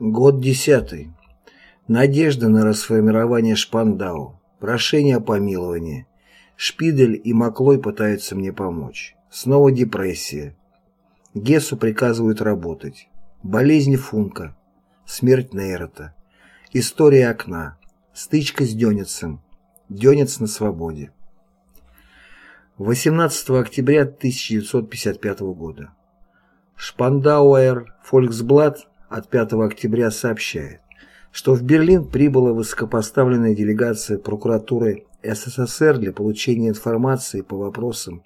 Год десятый. Надежда на расформирование Шпандау. Прошение о помиловании. Шпидель и Маклой пытаются мне помочь. Снова депрессия. Гессу приказывают работать. Болезнь Функа. Смерть Нейрота. История окна. Стычка с Дёницем. Дёнец на свободе. 18 октября 1955 года. Шпандауэр Фольксблат от 5 октября сообщает, что в Берлин прибыла высокопоставленная делегация прокуратуры СССР для получения информации по вопросам,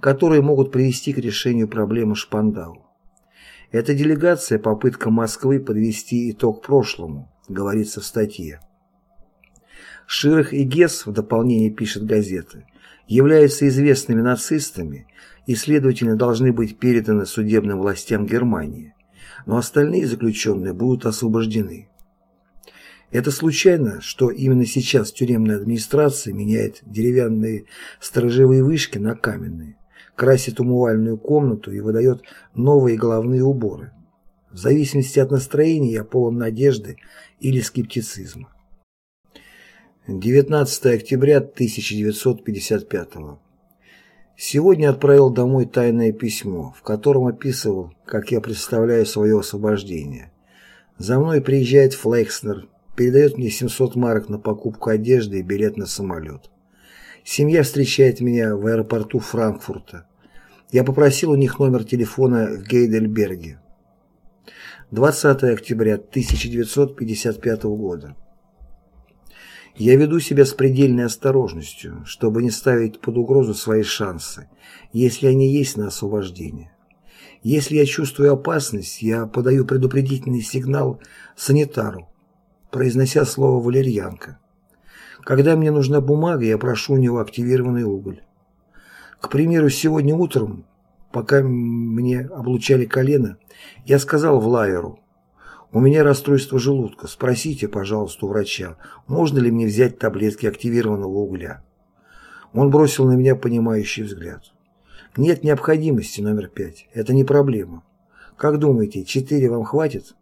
которые могут привести к решению проблемы Шпандау. Эта делегация – попытка Москвы подвести итог прошлому, говорится в статье. Ширах и Гесс, в дополнение пишет газета, являются известными нацистами и, следовательно, должны быть переданы судебным властям Германии, но остальные заключенные будут освобождены. Это случайно, что именно сейчас тюремная администрация меняет деревянные сторожевые вышки на каменные, красит умывальную комнату и выдает новые головные уборы. В зависимости от настроения я полон надежды или скептицизма. 19 октября 1955 Сегодня отправил домой тайное письмо, в котором описывал, как я представляю свое освобождение. За мной приезжает Флейкснер, передает мне 700 марок на покупку одежды и билет на самолет. Семья встречает меня в аэропорту Франкфурта. Я попросил у них номер телефона в Гейдельберге. 20 октября 1955 года. Я веду себя с предельной осторожностью, чтобы не ставить под угрозу свои шансы, если они есть на освобождение. Если я чувствую опасность, я подаю предупредительный сигнал санитару, произнося слово «валерьянка». Когда мне нужна бумага, я прошу у него активированный уголь. К примеру, сегодня утром, пока мне облучали колено, я сказал Влайеру, у меня расстройство желудка. Спросите, пожалуйста, у врача, можно ли мне взять таблетки активированного угля. Он бросил на меня понимающий взгляд. Нет необходимости, номер пять. Это не проблема. Как думаете, четыре вам хватит?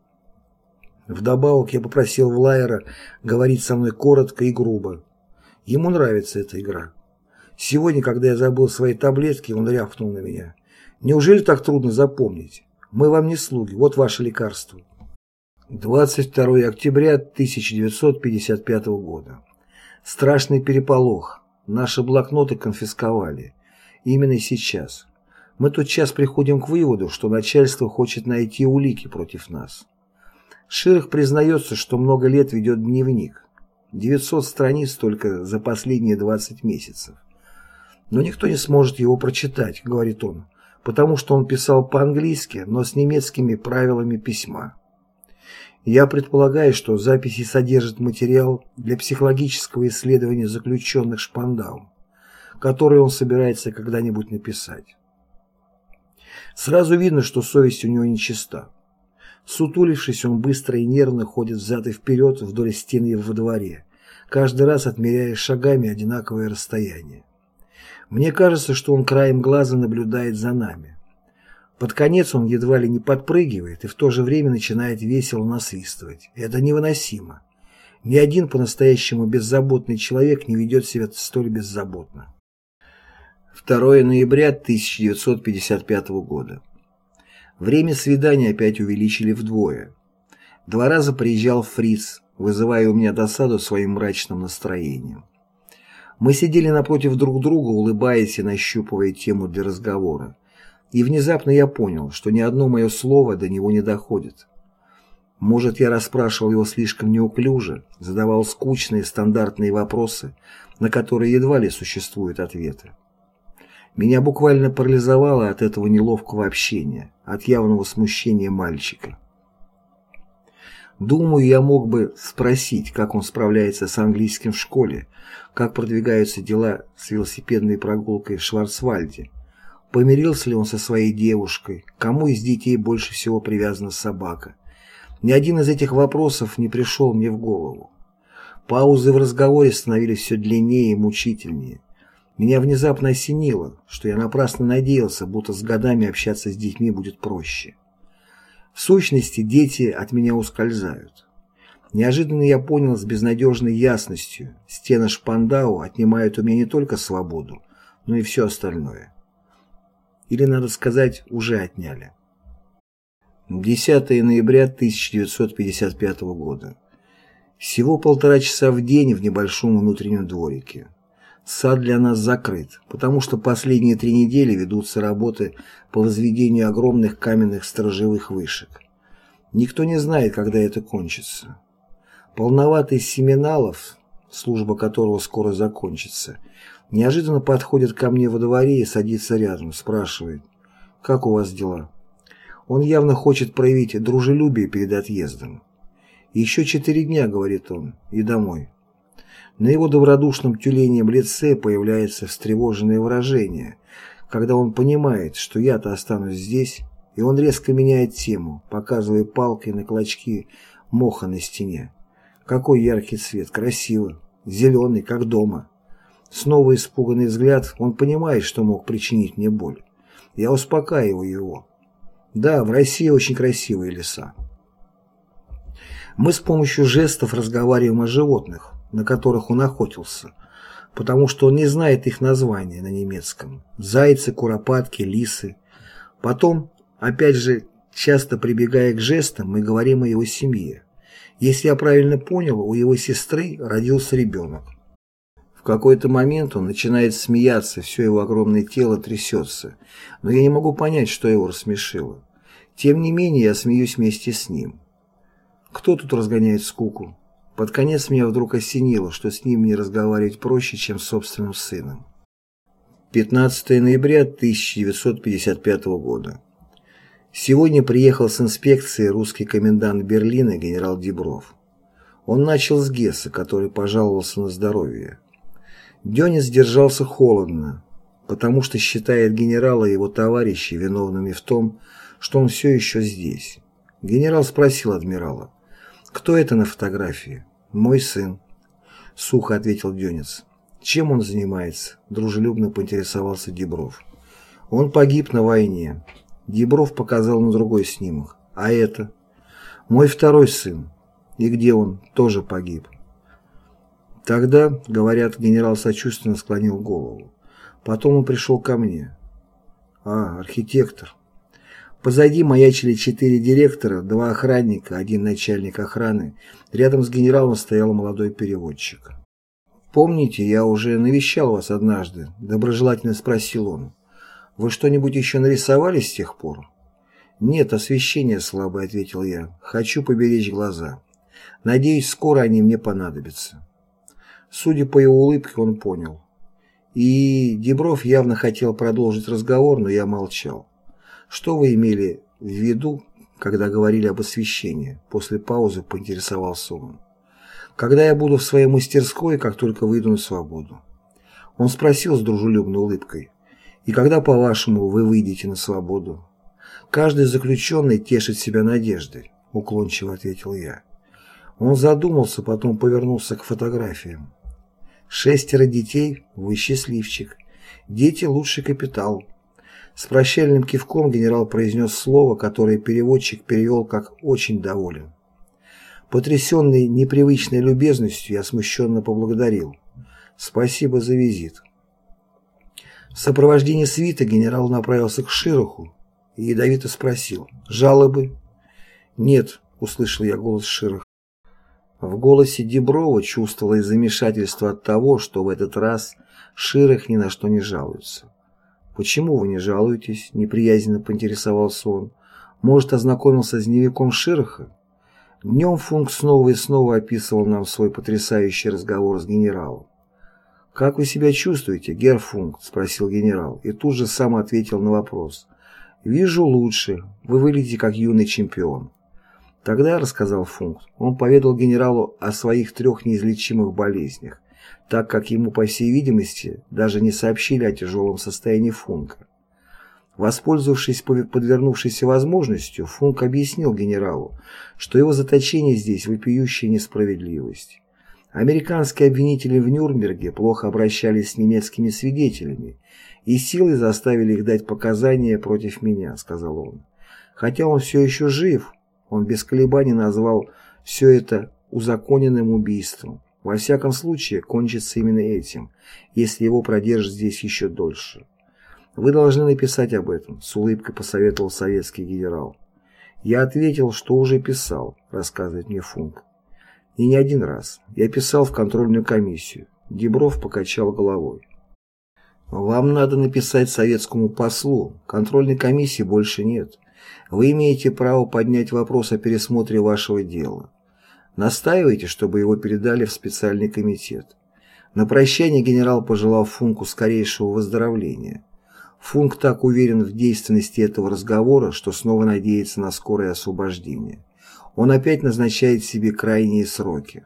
Вдобавок я попросил Влайера говорить со мной коротко и грубо. Ему нравится эта игра. Сегодня, когда я забыл свои таблетки, он рявкнул на меня. Неужели так трудно запомнить? Мы вам не слуги, вот ваше лекарство. 22 октября 1955 года. Страшный переполох. Наши блокноты конфисковали. Именно сейчас. Мы тот час приходим к выводу, что начальство хочет найти улики против нас. Ширах признается, что много лет ведет дневник. 900 страниц только за последние 20 месяцев. Но никто не сможет его прочитать, говорит он, потому что он писал по-английски, но с немецкими правилами письма. Я предполагаю, что записи содержат материал для психологического исследования заключенных Шпандау, который он собирается когда-нибудь написать. Сразу видно, что совесть у него нечиста. Сутулившись, он быстро и нервно ходит взад и вперед вдоль стены во дворе, каждый раз отмеряя шагами одинаковое расстояние. Мне кажется, что он краем глаза наблюдает за нами. Под конец он едва ли не подпрыгивает и в то же время начинает весело насвистывать. Это невыносимо. Ни один по-настоящему беззаботный человек не ведет себя столь беззаботно. 2 ноября 1955 года. Время свидания опять увеличили вдвое. Два раза приезжал Фриц, вызывая у меня досаду своим мрачным настроением. Мы сидели напротив друг друга, улыбаясь и нащупывая тему для разговора. И внезапно я понял, что ни одно мое слово до него не доходит. Может, я расспрашивал его слишком неуклюже, задавал скучные стандартные вопросы, на которые едва ли существуют ответы. Меня буквально парализовало от этого неловкого общения, от явного смущения мальчика. Думаю, я мог бы спросить, как он справляется с английским в школе, как продвигаются дела с велосипедной прогулкой в Шварцвальде, Помирился ли он со своей девушкой? Кому из детей больше всего привязана собака? Ни один из этих вопросов не пришел мне в голову. Паузы в разговоре становились все длиннее и мучительнее. Меня внезапно осенило, что я напрасно надеялся, будто с годами общаться с детьми будет проще. В сущности, дети от меня ускользают. Неожиданно я понял с безнадежной ясностью, стены Шпандау отнимают у меня не только свободу, но и все остальное. Или, надо сказать, уже отняли. 10 ноября 1955 года. Всего полтора часа в день в небольшом внутреннем дворике. Сад для нас закрыт, потому что последние три недели ведутся работы по возведению огромных каменных сторожевых вышек. Никто не знает, когда это кончится. Полноватый Семеналов, служба которого скоро закончится, неожиданно подходит ко мне во дворе и садится рядом, спрашивает, «Как у вас дела?» Он явно хочет проявить дружелюбие перед отъездом. «Еще четыре дня», — говорит он, — «и домой». На его добродушном тюленем лице появляется встревоженное выражение, когда он понимает, что я-то останусь здесь, и он резко меняет тему, показывая палкой на клочки моха на стене. Какой яркий цвет, красиво, зеленый, как дома. Снова испуганный взгляд, он понимает, что мог причинить мне боль. Я успокаиваю его. Да, в России очень красивые леса. Мы с помощью жестов разговариваем о животных, на которых он охотился, потому что он не знает их названия на немецком. Зайцы, куропатки, лисы. Потом, опять же, часто прибегая к жестам, мы говорим о его семье. Если я правильно понял, у его сестры родился ребенок. В какой-то момент он начинает смеяться, все его огромное тело трясется, но я не могу понять, что его рассмешило. Тем не менее, я смеюсь вместе с ним. Кто тут разгоняет скуку? Под конец меня вдруг осенило, что с ним не разговаривать проще, чем с собственным сыном. 15 ноября 1955 года. Сегодня приехал с инспекции русский комендант Берлина генерал Дебров. Он начал с Гесса, который пожаловался на здоровье. Дёнис держался холодно, потому что считает генерала и его товарищей виновными в том, что он все еще здесь. Генерал спросил адмирала, «Кто это на фотографии?» «Мой сын», — сухо ответил Дёнец. «Чем он занимается?» — дружелюбно поинтересовался Дебров. «Он погиб на войне». Дебров показал на другой снимок. «А это?» «Мой второй сын. И где он? Тоже погиб». Тогда, говорят, генерал сочувственно склонил голову. Потом он пришел ко мне. А, архитектор. Позади маячили четыре директора, два охранника, один начальник охраны. Рядом с генералом стоял молодой переводчик. «Помните, я уже навещал вас однажды?» – доброжелательно спросил он. «Вы что-нибудь еще нарисовали с тех пор?» «Нет, освещение слабое», – ответил я. «Хочу поберечь глаза. Надеюсь, скоро они мне понадобятся». Судя по его улыбке, он понял. И Дебров явно хотел продолжить разговор, но я молчал. «Что вы имели в виду, когда говорили об освещении?» После паузы поинтересовался он. «Когда я буду в своей мастерской, как только выйду на свободу». Он спросил с дружелюбной улыбкой. «И когда, по-вашему, вы выйдете на свободу?» «Каждый заключенный тешит себя надеждой», — уклончиво ответил я. Он задумался, потом повернулся к фотографиям. Шестеро детей – вы счастливчик. Дети – лучший капитал. С прощальным кивком генерал произнес слово, которое переводчик перевел как «очень доволен». Потрясенный непривычной любезностью, я смущенно поблагодарил. «Спасибо за визит». В сопровождении свита генерал направился к Широху и ядовито спросил «Жалобы?» «Нет», — услышал я голос Широха. В голосе Деброва чувствовалось замешательство от того, что в этот раз Широх ни на что не жалуется. «Почему вы не жалуетесь?» – неприязненно поинтересовался он. «Может, ознакомился с дневником Широха?» Днем Функ снова и снова описывал нам свой потрясающий разговор с генералом. «Как вы себя чувствуете, Герр Функ?» – спросил генерал, и тут же сам ответил на вопрос. «Вижу лучше. Вы выглядите как юный чемпион». Тогда, рассказал Функ, он поведал генералу о своих трех неизлечимых болезнях, так как ему, по всей видимости, даже не сообщили о тяжелом состоянии Функа. Воспользовавшись подвернувшейся возможностью, Функ объяснил генералу, что его заточение здесь вопиющая несправедливость. Американские обвинители в Нюрнберге плохо обращались с немецкими свидетелями и силой заставили их дать показания против меня, сказал он. Хотя он все еще жив, он без колебаний назвал все это узаконенным убийством. Во всяком случае, кончится именно этим, если его продержат здесь еще дольше. Вы должны написать об этом, с улыбкой посоветовал советский генерал. Я ответил, что уже писал, рассказывает мне Функ. И не один раз. Я писал в контрольную комиссию. Дебров покачал головой. Вам надо написать советскому послу. Контрольной комиссии больше нет. Вы имеете право поднять вопрос о пересмотре вашего дела. Настаивайте, чтобы его передали в специальный комитет. На прощание генерал пожелал Функу скорейшего выздоровления. Функ так уверен в действенности этого разговора, что снова надеется на скорое освобождение. Он опять назначает себе крайние сроки.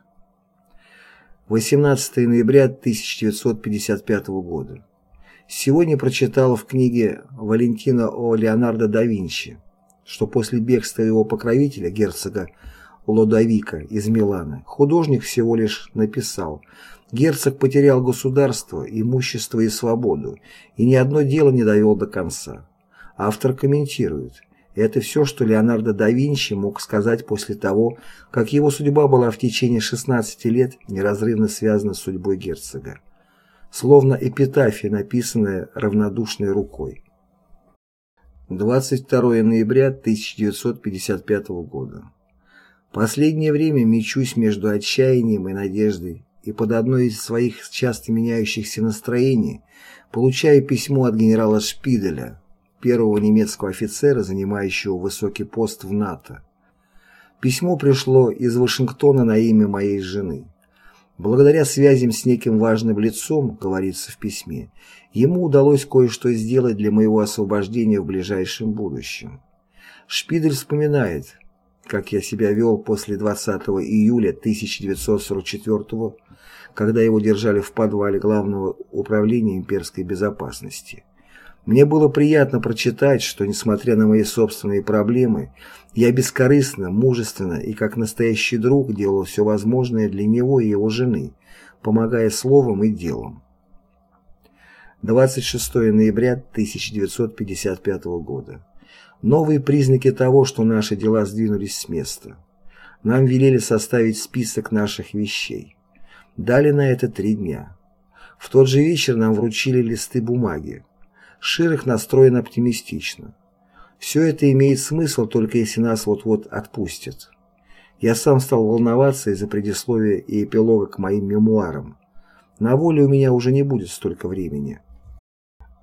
18 ноября 1955 года. Сегодня прочитала в книге Валентина о Леонардо да Винчи, что после бегства его покровителя, герцога Лодовика из Милана, художник всего лишь написал «Герцог потерял государство, имущество и свободу, и ни одно дело не довел до конца». Автор комментирует это все, что Леонардо да Винчи мог сказать после того, как его судьба была в течение 16 лет неразрывно связана с судьбой герцога. Словно эпитафия, написанная равнодушной рукой. 22 ноября 1955 года. Последнее время мечусь между отчаянием и надеждой, и под одно из своих часто меняющихся настроений получаю письмо от генерала Шпиделя, первого немецкого офицера, занимающего высокий пост в НАТО. Письмо пришло из Вашингтона на имя моей жены. Благодаря связям с неким важным лицом, говорится в письме, ему удалось кое-что сделать для моего освобождения в ближайшем будущем. Шпидель вспоминает, как я себя вел после 20 июля 1944 когда его держали в подвале Главного управления имперской безопасности. Мне было приятно прочитать, что, несмотря на мои собственные проблемы, я бескорыстно, мужественно и как настоящий друг делал все возможное для него и его жены, помогая словом и делом. 26 ноября 1955 года. Новые признаки того, что наши дела сдвинулись с места. Нам велели составить список наших вещей. Дали на это три дня. В тот же вечер нам вручили листы бумаги. Ширых настроен оптимистично. Все это имеет смысл, только если нас вот-вот отпустят. Я сам стал волноваться из-за предисловия и эпилога к моим мемуарам. На воле у меня уже не будет столько времени.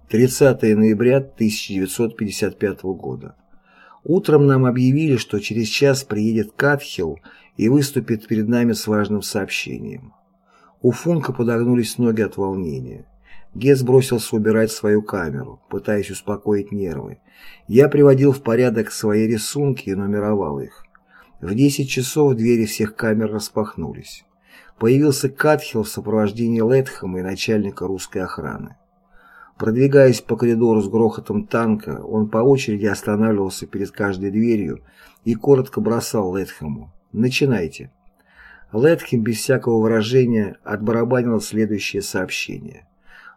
30 ноября 1955 года. Утром нам объявили, что через час приедет Катхилл и выступит перед нами с важным сообщением. У Функа подогнулись ноги от волнения. Гес бросился убирать свою камеру, пытаясь успокоить нервы. Я приводил в порядок свои рисунки и нумеровал их. В 10 часов двери всех камер распахнулись. Появился Катхилл в сопровождении Летхэма и начальника русской охраны. Продвигаясь по коридору с грохотом танка, он по очереди останавливался перед каждой дверью и коротко бросал Летхэму «Начинайте». Летхем без всякого выражения отбарабанил следующее сообщение.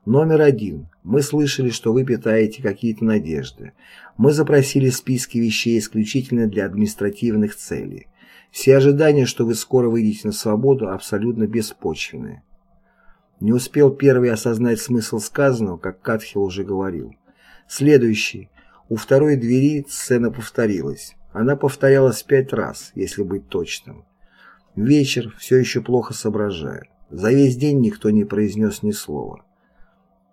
Номер один. Мы слышали, что вы питаете какие-то надежды. Мы запросили списки вещей исключительно для административных целей. Все ожидания, что вы скоро выйдете на свободу, абсолютно беспочвенны. Не успел первый осознать смысл сказанного, как Катхил уже говорил. Следующий. У второй двери сцена повторилась. Она повторялась пять раз, если быть точным. Вечер, все еще плохо соображая. За весь день никто не произнес ни слова.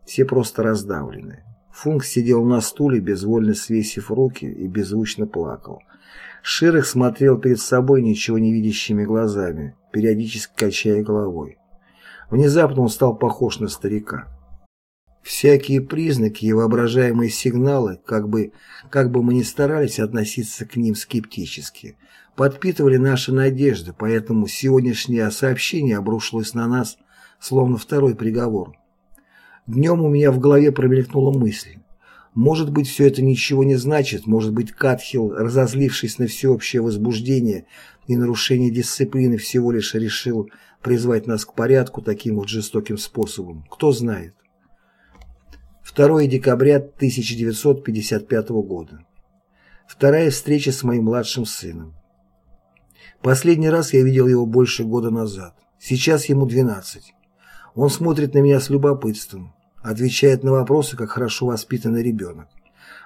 Все просто раздавлены. Функ сидел на стуле, безвольно свесив руки, и беззвучно плакал. Ширых смотрел перед собой ничего не видящими глазами, периодически качая головой. Внезапно он стал похож на старика. Всякие признаки и воображаемые сигналы, как бы, как бы мы ни старались относиться к ним скептически, подпитывали наши надежды, поэтому сегодняшнее сообщение обрушилось на нас, словно второй приговор. Днем у меня в голове промелькнула мысль. Может быть, все это ничего не значит, может быть, Катхил, разозлившись на всеобщее возбуждение и нарушение дисциплины, всего лишь решил призвать нас к порядку таким вот жестоким способом. Кто знает. 2 декабря 1955 года. Вторая встреча с моим младшим сыном. Последний раз я видел его больше года назад. Сейчас ему 12. Он смотрит на меня с любопытством, отвечает на вопросы, как хорошо воспитанный ребенок,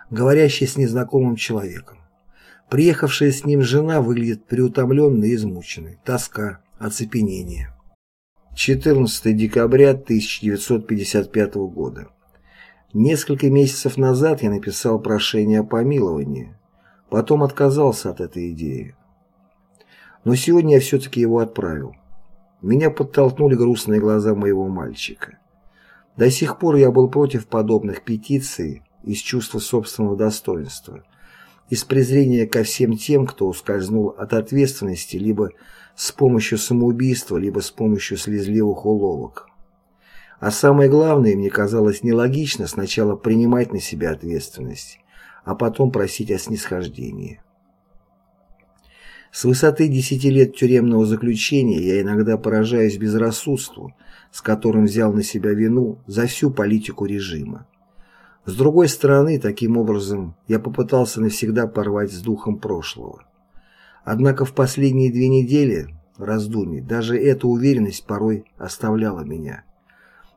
говорящий с незнакомым человеком. Приехавшая с ним жена выглядит приутомленной и измученной. Тоска, оцепенение. 14 декабря 1955 года. Несколько месяцев назад я написал прошение о помиловании. Потом отказался от этой идеи. Но сегодня я все-таки его отправил. Меня подтолкнули грустные глаза моего мальчика. До сих пор я был против подобных петиций из чувства собственного достоинства, из презрения ко всем тем, кто ускользнул от ответственности либо с помощью самоубийства, либо с помощью слезливых уловок. А самое главное, мне казалось нелогично сначала принимать на себя ответственность, а потом просить о снисхождении. С высоты десяти лет тюремного заключения я иногда поражаюсь безрассудству, с которым взял на себя вину за всю политику режима. С другой стороны, таким образом, я попытался навсегда порвать с духом прошлого. Однако в последние две недели раздумий даже эта уверенность порой оставляла меня.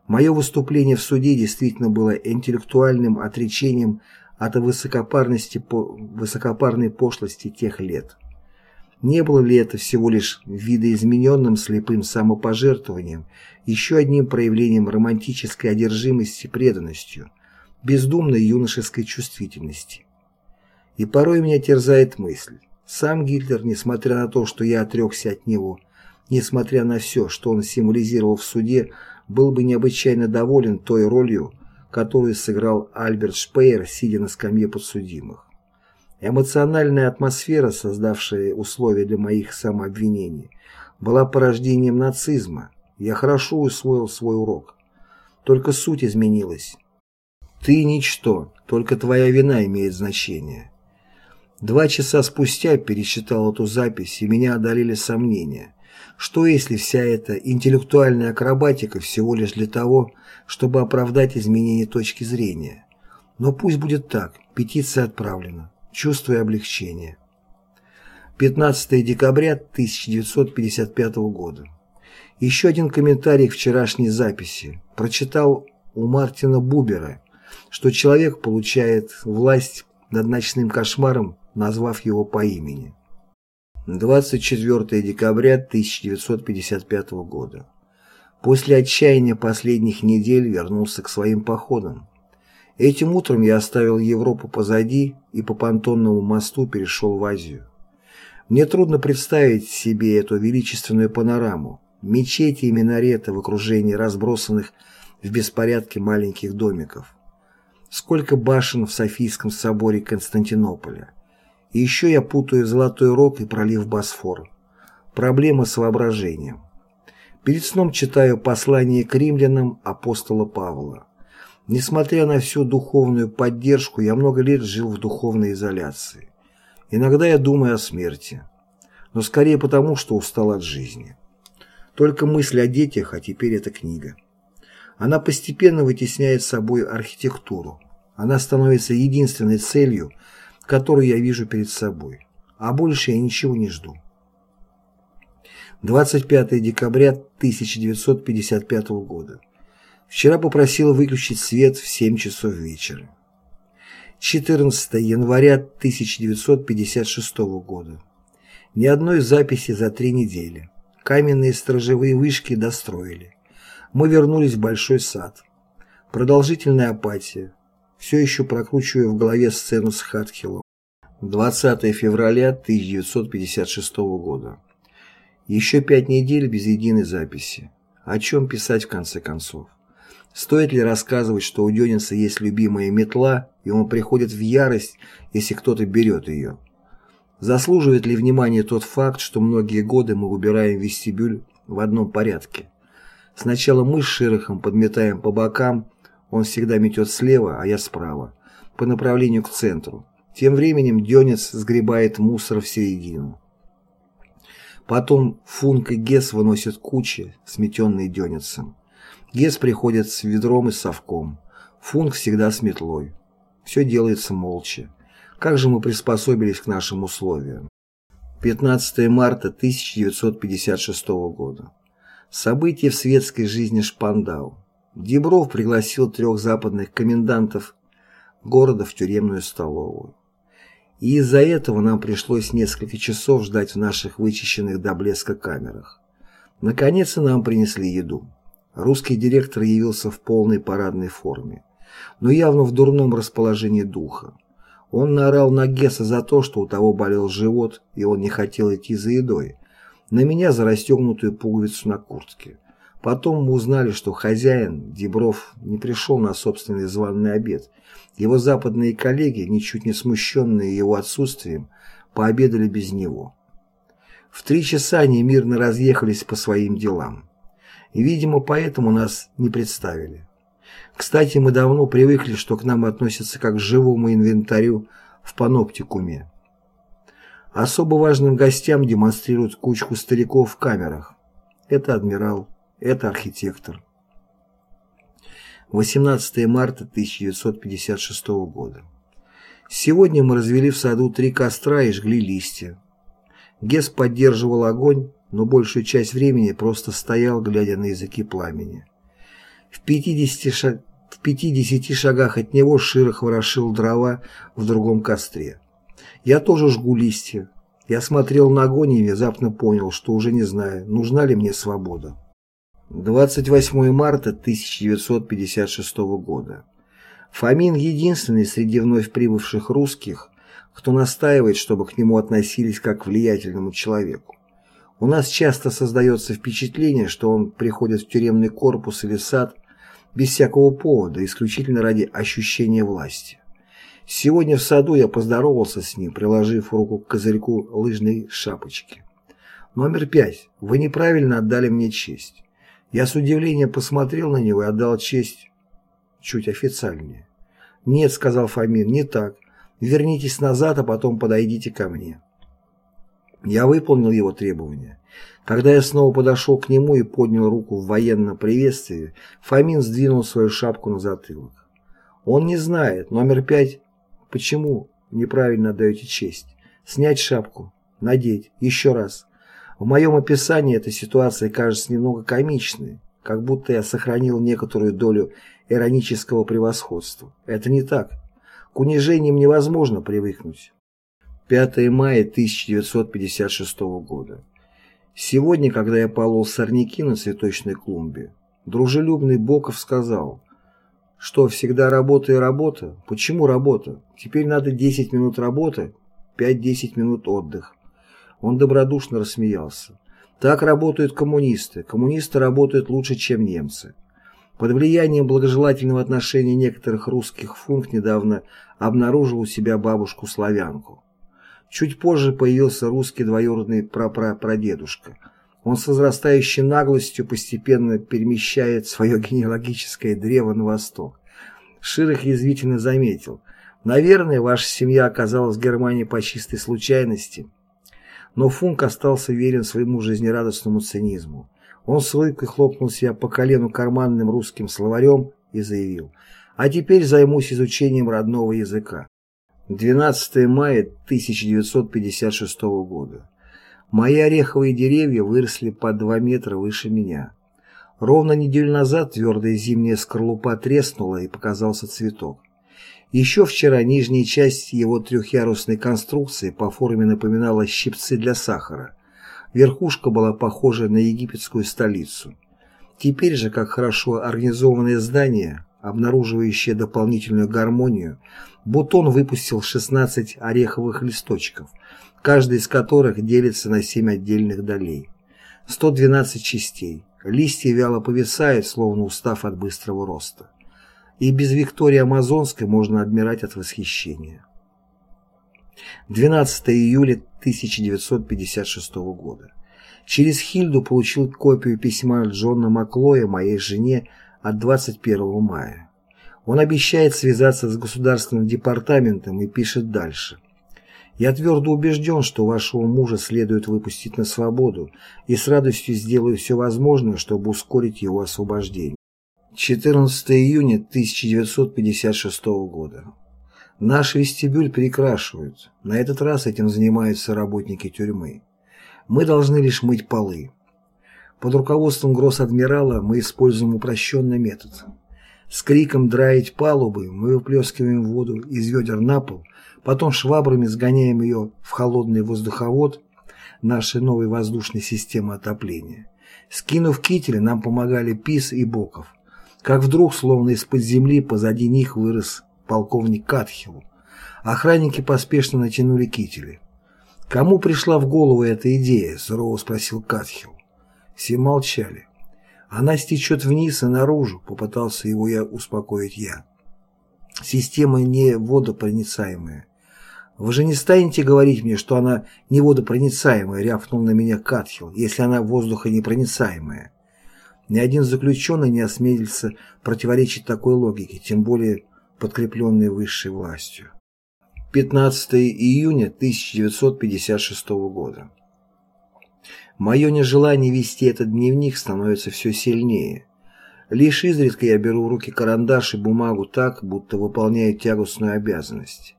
Мое выступление в суде действительно было интеллектуальным отречением от высокопарности, высокопарной пошлости тех лет. Не было ли это всего лишь видоизмененным слепым самопожертвованием, еще одним проявлением романтической одержимости преданностью, бездумной юношеской чувствительности? И порой меня терзает мысль. Сам Гитлер, несмотря на то, что я отрекся от него, несмотря на все, что он символизировал в суде, был бы необычайно доволен той ролью, которую сыграл Альберт Шпеер, сидя на скамье подсудимых. Эмоциональная атмосфера, создавшая условия для моих самообвинений, была порождением нацизма. Я хорошо усвоил свой урок. Только суть изменилась. Ты ничто, только твоя вина имеет значение. Два часа спустя пересчитал эту запись, и меня одолели сомнения. Что если вся эта интеллектуальная акробатика всего лишь для того, чтобы оправдать изменение точки зрения? Но пусть будет так, петиция отправлена чувствуя облегчение. 15 декабря 1955 года. Еще один комментарий к вчерашней записи. Прочитал у Мартина Бубера, что человек получает власть над ночным кошмаром, назвав его по имени. 24 декабря 1955 года. После отчаяния последних недель вернулся к своим походам. Этим утром я оставил Европу позади и по понтонному мосту перешел в Азию. Мне трудно представить себе эту величественную панораму, мечети и минареты в окружении разбросанных в беспорядке маленьких домиков. Сколько башен в Софийском соборе Константинополя. И еще я путаю Золотой Рог и пролив Босфор. Проблема с воображением. Перед сном читаю послание к римлянам апостола Павла. Несмотря на всю духовную поддержку, я много лет жил в духовной изоляции. Иногда я думаю о смерти, но скорее потому, что устал от жизни. Только мысль о детях, а теперь эта книга. Она постепенно вытесняет собой архитектуру. Она становится единственной целью, которую я вижу перед собой. А больше я ничего не жду. 25 декабря 1955 года. Вчера попросила выключить свет в 7 часов вечера. 14 января 1956 года. Ни одной записи за три недели. Каменные сторожевые вышки достроили. Мы вернулись в большой сад. Продолжительная апатия. Все еще прокручиваю в голове сцену с Хатхиллом. 20 февраля 1956 года. Еще пять недель без единой записи. О чем писать в конце концов? Стоит ли рассказывать, что у Дёниса есть любимая метла, и он приходит в ярость, если кто-то берет ее? Заслуживает ли внимания тот факт, что многие годы мы убираем вестибюль в одном порядке? Сначала мы с Широхом подметаем по бокам, он всегда метет слева, а я справа, по направлению к центру. Тем временем Дёнец сгребает мусор в середину. Потом Функ и Гес выносят кучи, сметенные Дёнецем. Гес приходит с ведром и совком. Функ всегда с метлой. Все делается молча. Как же мы приспособились к нашим условиям? 15 марта 1956 года. События в светской жизни Шпандау. Дебров пригласил трех западных комендантов города в тюремную столовую. И из-за этого нам пришлось несколько часов ждать в наших вычищенных до блеска камерах. Наконец нам принесли еду. Русский директор явился в полной парадной форме, но явно в дурном расположении духа. Он наорал на Гесса за то, что у того болел живот, и он не хотел идти за едой. На меня за расстегнутую пуговицу на куртке. Потом мы узнали, что хозяин, Дебров, не пришел на собственный званный обед. Его западные коллеги, ничуть не смущенные его отсутствием, пообедали без него. В три часа они мирно разъехались по своим делам. И, видимо, поэтому нас не представили. Кстати, мы давно привыкли, что к нам относятся как к живому инвентарю в паноптикуме. Особо важным гостям демонстрируют кучку стариков в камерах. Это адмирал, это архитектор. 18 марта 1956 года. Сегодня мы развели в саду три костра и жгли листья. Гес поддерживал огонь, но большую часть времени просто стоял, глядя на языки пламени. В 50, шаг... в 50 шагах от него Широх ворошил дрова в другом костре. Я тоже жгу листья. Я смотрел на огонь и внезапно понял, что уже не знаю, нужна ли мне свобода. 28 марта 1956 года. Фомин единственный среди вновь прибывших русских, кто настаивает, чтобы к нему относились как к влиятельному человеку. У нас часто создается впечатление, что он приходит в тюремный корпус или сад без всякого повода, исключительно ради ощущения власти. Сегодня в саду я поздоровался с ним, приложив руку к козырьку лыжной шапочки. Номер пять. Вы неправильно отдали мне честь. Я с удивлением посмотрел на него и отдал честь чуть официальнее. «Нет», — сказал Фомин, — «не так. Вернитесь назад, а потом подойдите ко мне». Я выполнил его требования. Когда я снова подошел к нему и поднял руку в военном приветствии, Фомин сдвинул свою шапку на затылок. «Он не знает. Номер пять. Почему неправильно отдаете честь? Снять шапку. Надеть. Еще раз. В моем описании эта ситуация кажется немного комичной, как будто я сохранил некоторую долю иронического превосходства. Это не так. К унижениям невозможно привыкнуть. 5 мая 1956 года. Сегодня, когда я полол сорняки на цветочной клумбе, дружелюбный Боков сказал, что всегда работа и работа. Почему работа? Теперь надо 10 минут работы, 5-10 минут отдых. Он добродушно рассмеялся. Так работают коммунисты. Коммунисты работают лучше, чем немцы. Под влиянием благожелательного отношения некоторых русских фунт недавно обнаружил у себя бабушку-славянку. Чуть позже появился русский двоюродный прапрапрадедушка. Он с возрастающей наглостью постепенно перемещает свое генеалогическое древо на восток. Ширых язвительно заметил. «Наверное, ваша семья оказалась в Германии по чистой случайности». Но Функ остался верен своему жизнерадостному цинизму. Он с улыбкой хлопнул себя по колену карманным русским словарем и заявил «А теперь займусь изучением родного языка». 12 мая 1956 года. Мои ореховые деревья выросли по 2 метра выше меня. Ровно неделю назад твердая зимняя скорлупа треснула и показался цветок. Еще вчера нижняя часть его трехъярусной конструкции по форме напоминала щипцы для сахара. Верхушка была похожа на египетскую столицу. Теперь же, как хорошо организованное здание, обнаруживающее дополнительную гармонию, бутон выпустил 16 ореховых листочков, каждый из которых делится на 7 отдельных долей. 112 частей. Листья вяло повисают, словно устав от быстрого роста и без Виктории Амазонской можно отмирать от восхищения. 12 июля 1956 года. Через Хильду получил копию письма Джона Маклоя моей жене от 21 мая. Он обещает связаться с государственным департаментом и пишет дальше. «Я твердо убежден, что вашего мужа следует выпустить на свободу и с радостью сделаю все возможное, чтобы ускорить его освобождение. 14 июня 1956 года. Наш вестибюль перекрашивают. На этот раз этим занимаются работники тюрьмы. Мы должны лишь мыть полы. Под руководством гросс-адмирала мы используем упрощенный метод. С криком драить палубы мы выплескиваем воду из ведер на пол, потом швабрами сгоняем ее в холодный воздуховод нашей новой воздушной системы отопления. Скинув кители, нам помогали Пис и Боков. Как вдруг, словно из-под земли, позади них вырос полковник Катхил. Охранники поспешно натянули кители. «Кому пришла в голову эта идея?» – сурово спросил Катхил. Все молчали. «Она стечет вниз и наружу», – попытался его я успокоить я. «Система не водопроницаемая. Вы же не станете говорить мне, что она не водопроницаемая, рявкнул на меня Катхил, если она воздухонепроницаемая. Ни один заключенный не осмелится противоречить такой логике, тем более подкрепленной высшей властью. 15 июня 1956 года. Мое нежелание вести этот дневник становится все сильнее. Лишь изредка я беру в руки карандаш и бумагу так, будто выполняю тягостную обязанность.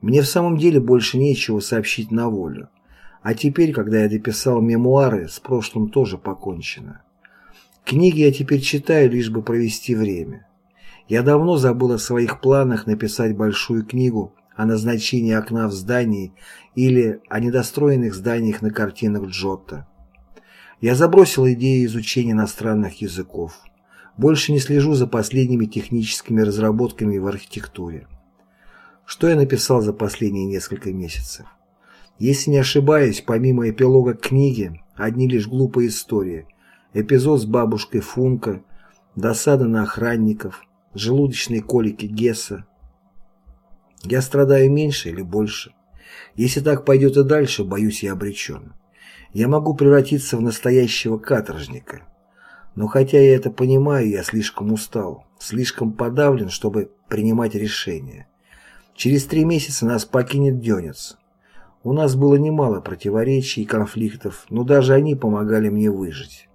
Мне в самом деле больше нечего сообщить на волю. А теперь, когда я дописал мемуары, с прошлым тоже покончено. Книги я теперь читаю, лишь бы провести время. Я давно забыл о своих планах написать большую книгу о назначении окна в здании или о недостроенных зданиях на картинах Джотто. Я забросил идею изучения иностранных языков. Больше не слежу за последними техническими разработками в архитектуре. Что я написал за последние несколько месяцев? Если не ошибаюсь, помимо эпилога книги, одни лишь глупые истории. Эпизод с бабушкой Функа, досада на охранников, желудочные колики Гесса. Я страдаю меньше или больше? Если так пойдет и дальше, боюсь, я обречен. Я могу превратиться в настоящего каторжника. Но хотя я это понимаю, я слишком устал, слишком подавлен, чтобы принимать решения. Через три месяца нас покинет Дёнец. У нас было немало противоречий и конфликтов, но даже они помогали мне выжить.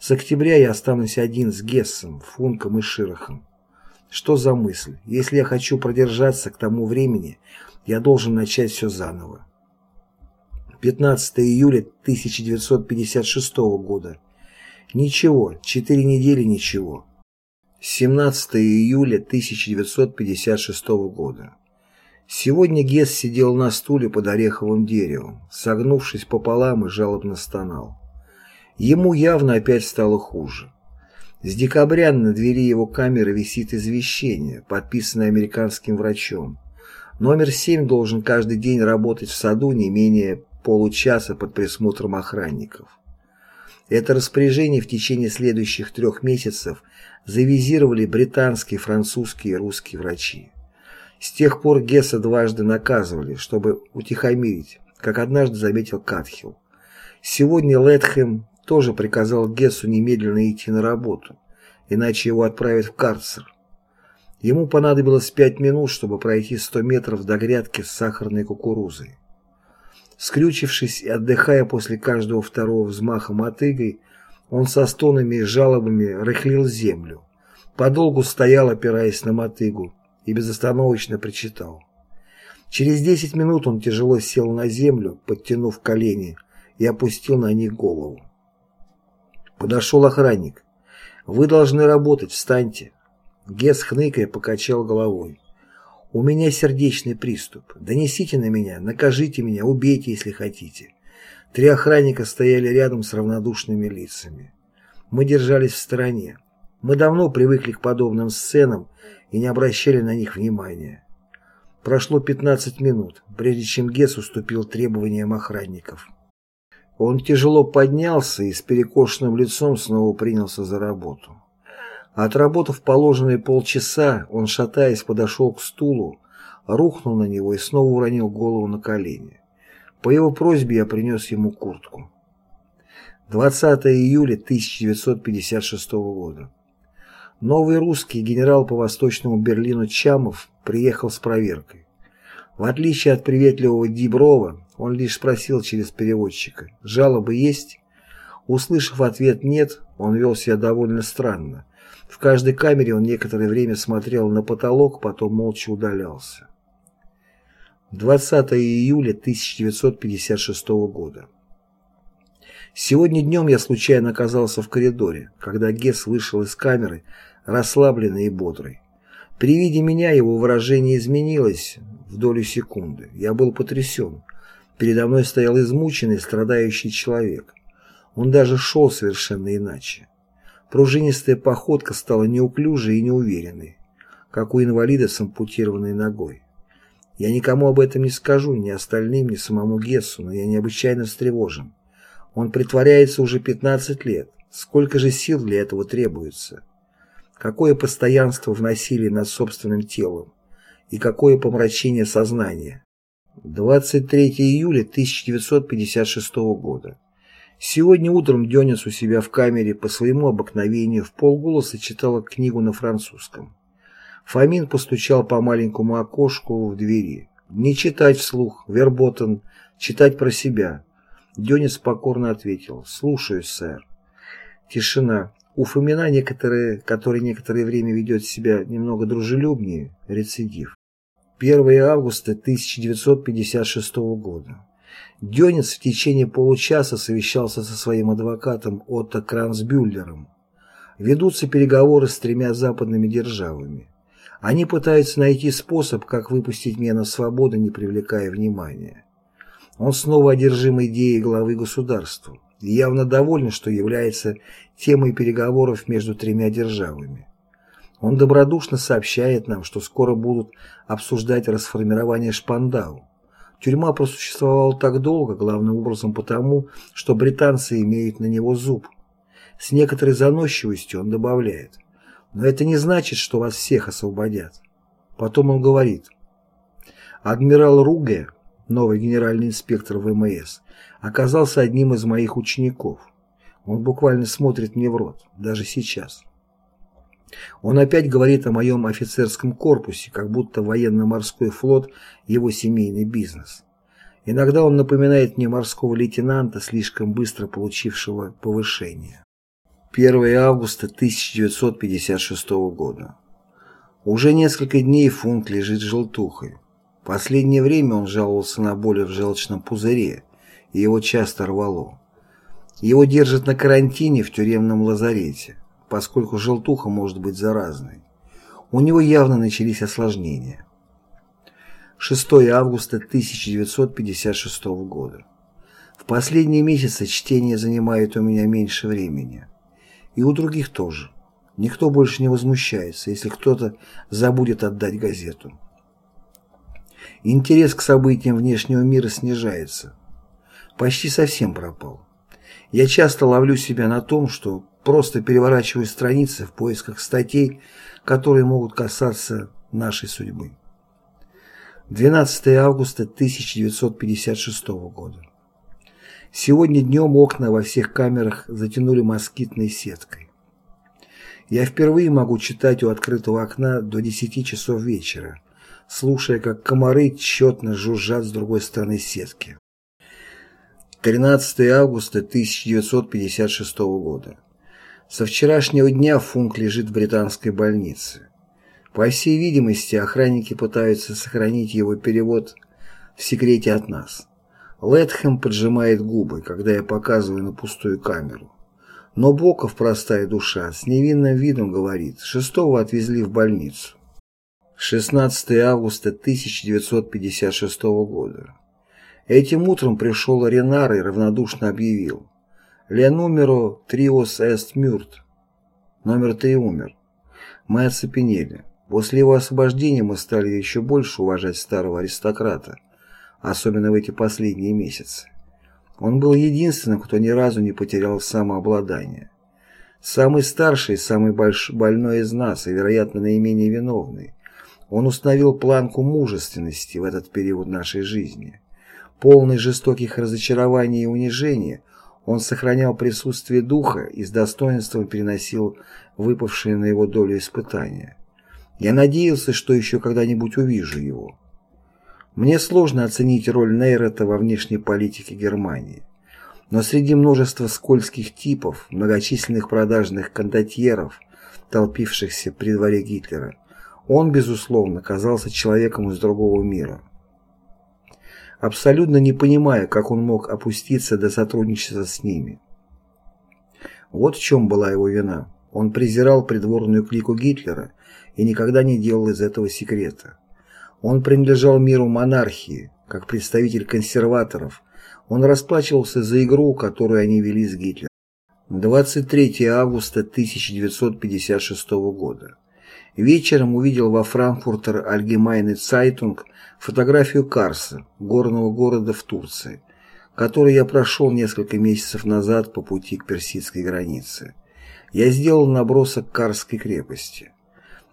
С октября я останусь один с Гессом, Функом и Широхом. Что за мысль? Если я хочу продержаться к тому времени, я должен начать все заново. 15 июля 1956 года. Ничего, четыре недели ничего. 17 июля 1956 года. Сегодня Гесс сидел на стуле под ореховым деревом, согнувшись пополам и жалобно стонал. Ему явно опять стало хуже. С декабря на двери его камеры висит извещение, подписанное американским врачом. Номер 7 должен каждый день работать в саду не менее получаса под присмотром охранников. Это распоряжение в течение следующих трех месяцев завизировали британские, французские и русские врачи. С тех пор Гесса дважды наказывали, чтобы утихомирить, как однажды заметил Катхилл. Сегодня Летхэм тоже приказал Гессу немедленно идти на работу, иначе его отправят в карцер. Ему понадобилось пять минут, чтобы пройти сто метров до грядки с сахарной кукурузой. Скрючившись и отдыхая после каждого второго взмаха мотыгой, он со стонами и жалобами рыхлил землю. Подолгу стоял, опираясь на мотыгу, и безостановочно причитал. Через десять минут он тяжело сел на землю, подтянув колени, и опустил на них голову. Подошел охранник. «Вы должны работать, встаньте». Гес хныкая покачал головой. «У меня сердечный приступ. Донесите на меня, накажите меня, убейте, если хотите». Три охранника стояли рядом с равнодушными лицами. Мы держались в стороне. Мы давно привыкли к подобным сценам и не обращали на них внимания. Прошло 15 минут, прежде чем Гес уступил требованиям охранников. Он тяжело поднялся и с перекошенным лицом снова принялся за работу. Отработав положенные полчаса, он, шатаясь, подошел к стулу, рухнул на него и снова уронил голову на колени. По его просьбе я принес ему куртку. 20 июля 1956 года. Новый русский генерал по Восточному Берлину Чамов приехал с проверкой. В отличие от приветливого Диброва, он лишь спросил через переводчика, жалобы есть? Услышав ответ «нет», он вел себя довольно странно. В каждой камере он некоторое время смотрел на потолок, потом молча удалялся. 20 июля 1956 года. Сегодня днем я случайно оказался в коридоре, когда Гесс вышел из камеры, расслабленный и бодрый. При виде меня его выражение изменилось в долю секунды. Я был потрясен. Передо мной стоял измученный, страдающий человек. Он даже шел совершенно иначе. Пружинистая походка стала неуклюжей и неуверенной, как у инвалида с ампутированной ногой. Я никому об этом не скажу, ни остальным, ни самому Гессу, но я необычайно встревожен. Он притворяется уже 15 лет. Сколько же сил для этого требуется? Какое постоянство в насилии над собственным телом? И какое помрачение сознания? 23 июля 1956 года. Сегодня утром Денис у себя в камере по своему обыкновению в полголоса читала книгу на французском. Фомин постучал по маленькому окошку в двери. Не читать вслух, Верботен, читать про себя. Денис покорно ответил «Слушаюсь, сэр». Тишина. У Фомина, некоторые, который некоторое время ведет себя немного дружелюбнее, рецидив. 1 августа 1956 года. Дёнец в течение получаса совещался со своим адвокатом Отто Кранцбюллером. Ведутся переговоры с тремя западными державами. Они пытаются найти способ, как выпустить меня на свободу, не привлекая внимания. Он снова одержим идеей главы государства явно доволен, что является темой переговоров между тремя державами. Он добродушно сообщает нам, что скоро будут обсуждать расформирование Шпандау. Тюрьма просуществовала так долго, главным образом потому, что британцы имеют на него зуб. С некоторой заносчивостью он добавляет. Но это не значит, что вас всех освободят. Потом он говорит. Адмирал Руге новый генеральный инспектор ВМС, оказался одним из моих учеников. Он буквально смотрит мне в рот, даже сейчас. Он опять говорит о моем офицерском корпусе, как будто военно-морской флот – его семейный бизнес. Иногда он напоминает мне морского лейтенанта, слишком быстро получившего повышение. 1 августа 1956 года. Уже несколько дней фунт лежит желтухой. Последнее время он жаловался на боли в желчном пузыре, и его часто рвало. Его держат на карантине в тюремном лазарете, поскольку желтуха может быть заразной. У него явно начались осложнения. 6 августа 1956 года. В последние месяцы чтение занимает у меня меньше времени. И у других тоже. Никто больше не возмущается, если кто-то забудет отдать газету. Интерес к событиям внешнего мира снижается. Почти совсем пропал. Я часто ловлю себя на том, что просто переворачиваю страницы в поисках статей, которые могут касаться нашей судьбы. 12 августа 1956 года. Сегодня днем окна во всех камерах затянули москитной сеткой. Я впервые могу читать у открытого окна до 10 часов вечера, слушая, как комары тщетно жужжат с другой стороны сетки. 13 августа 1956 года. Со вчерашнего дня Функ лежит в британской больнице. По всей видимости, охранники пытаются сохранить его перевод в секрете от нас. Летхэм поджимает губы, когда я показываю на пустую камеру. Но Боков, простая душа, с невинным видом говорит, шестого отвезли в больницу. 16 августа 1956 года. Этим утром пришел Ренар и равнодушно объявил. «Ле номеро триос эст мюрт». Номер три умер. Мы оцепенели. После его освобождения мы стали еще больше уважать старого аристократа, особенно в эти последние месяцы. Он был единственным, кто ни разу не потерял самообладание. Самый старший, самый больш... больной из нас и, вероятно, наименее виновный. Он установил планку мужественности в этот период нашей жизни. Полный жестоких разочарований и унижения, он сохранял присутствие духа и с достоинством переносил выпавшие на его долю испытания. Я надеялся, что еще когда-нибудь увижу его. Мне сложно оценить роль Нейрета во внешней политике Германии. Но среди множества скользких типов, многочисленных продажных кондотьеров, толпившихся при дворе Гитлера, он, безусловно, казался человеком из другого мира. абсолютно не понимая, как он мог опуститься до сотрудничества с ними. Вот в чем была его вина. Он презирал придворную клику Гитлера и никогда не делал из этого секрета. Он принадлежал миру монархии, как представитель консерваторов. Он расплачивался за игру, которую они вели с Гитлером. 23 августа 1956 года. Вечером увидел во Франкфуртер Allgemeine Zeitung фотографию Карса, горного города в Турции, который я прошел несколько месяцев назад по пути к персидской границе. Я сделал набросок Карской крепости.